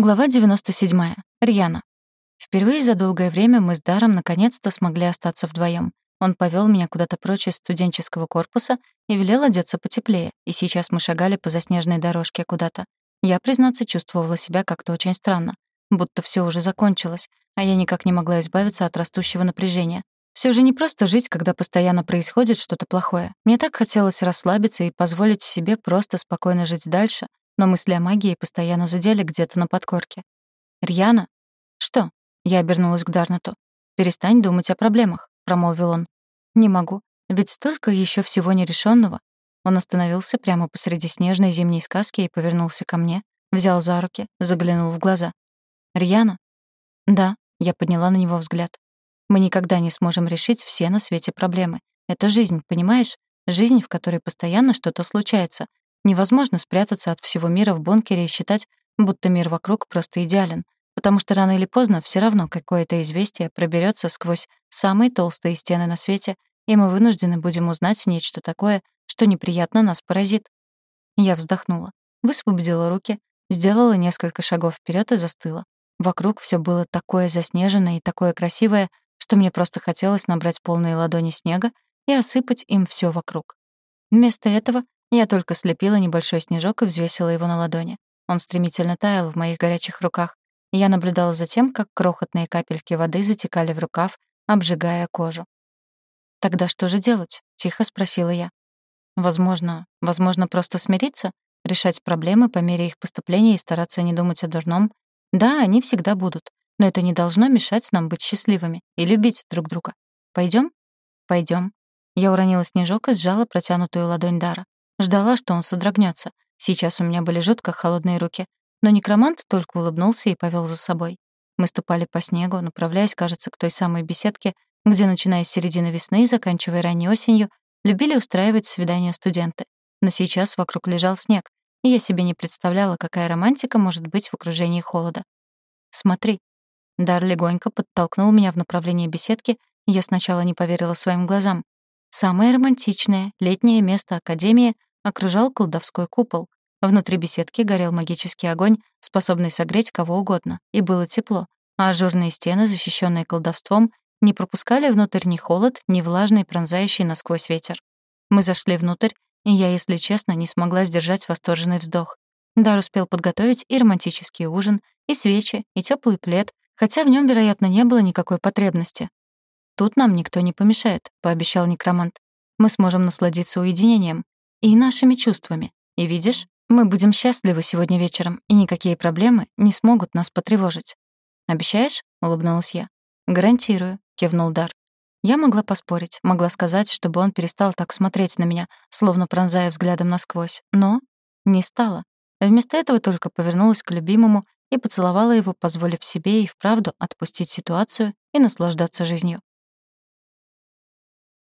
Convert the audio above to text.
Глава 97. Рьяна. Впервые за долгое время мы с Даром наконец-то смогли остаться вдвоем. Он повел меня куда-то прочь из студенческого корпуса и велел одеться потеплее, и сейчас мы шагали по заснеженной дорожке куда-то. Я, признаться, чувствовала себя как-то очень странно, будто все уже закончилось, а я никак не могла избавиться от растущего напряжения. Все же не просто жить, когда постоянно происходит что-то плохое. Мне так хотелось расслабиться и позволить себе просто спокойно жить дальше, но мысли о магии постоянно зудели где-то на подкорке. «Рьяна?» «Что?» — я обернулась к Дарнету. «Перестань думать о проблемах», — промолвил он. «Не могу, ведь столько еще всего нерешенного. Он остановился прямо посреди снежной зимней сказки и повернулся ко мне, взял за руки, заглянул в глаза. «Рьяна?» «Да», — я подняла на него взгляд. «Мы никогда не сможем решить все на свете проблемы. Это жизнь, понимаешь? Жизнь, в которой постоянно что-то случается, Невозможно спрятаться от всего мира в бункере и считать, будто мир вокруг просто идеален, потому что рано или поздно все равно какое-то известие проберется сквозь самые толстые стены на свете, и мы вынуждены будем узнать нечто такое, что неприятно нас поразит. Я вздохнула, высвободила руки, сделала несколько шагов вперед и застыла. Вокруг все было такое заснеженное и такое красивое, что мне просто хотелось набрать полные ладони снега и осыпать им все вокруг. Вместо этого я только слепила небольшой снежок и взвесила его на ладони. Он стремительно таял в моих горячих руках. я наблюдала за тем, как крохотные капельки воды затекали в рукав, обжигая кожу. «Тогда что же делать?» — тихо спросила я. «Возможно, возможно, просто смириться, решать проблемы по мере их поступления и стараться не думать о дурном. Да, они всегда будут, но это не должно мешать нам быть счастливыми и любить друг друга. Пойдем? Пойдем. Я уронила снежок и сжала протянутую ладонь Дара. Ждала, что он содрогнется. Сейчас у меня были жутко холодные руки. Но некромант только улыбнулся и повел за собой. Мы ступали по снегу, направляясь, кажется, к той самой беседке, где, начиная с середины весны и заканчивая ранней осенью, любили устраивать свидания студенты. Но сейчас вокруг лежал снег, и я себе не представляла, какая романтика может быть в окружении холода. «Смотри». Дар легонько подтолкнул меня в направлении беседки, и я сначала не поверила своим глазам. Самое романтичное летнее место Академии окружал колдовской купол. Внутри беседки горел магический огонь, способный согреть кого угодно, и было тепло, а ажурные стены, защищенные колдовством, не пропускали внутрь ни холод, ни влажный, пронзающий насквозь ветер. Мы зашли внутрь, и я, если честно, не смогла сдержать восторженный вздох. Дар успел подготовить и романтический ужин, и свечи, и теплый плед, хотя в нем, вероятно, не было никакой потребности. «Тут нам никто не помешает», — пообещал некромант. «Мы сможем насладиться уединением, и нашими чувствами. И видишь, мы будем счастливы сегодня вечером, и никакие проблемы не смогут нас потревожить. Обещаешь? улыбнулась я. Гарантирую, кивнул Дар. Я могла поспорить, могла сказать, чтобы он перестал так смотреть на меня, словно пронзая взглядом насквозь, но не стала. Вместо этого только повернулась к любимому и поцеловала его, позволив себе и вправду отпустить ситуацию и наслаждаться жизнью.